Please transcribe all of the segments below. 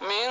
من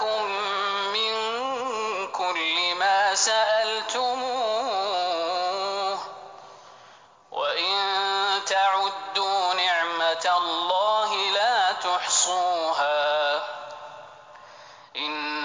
لكم من كل ما سألتموه وإن تعدوا نعمة الله لا تحصوها إن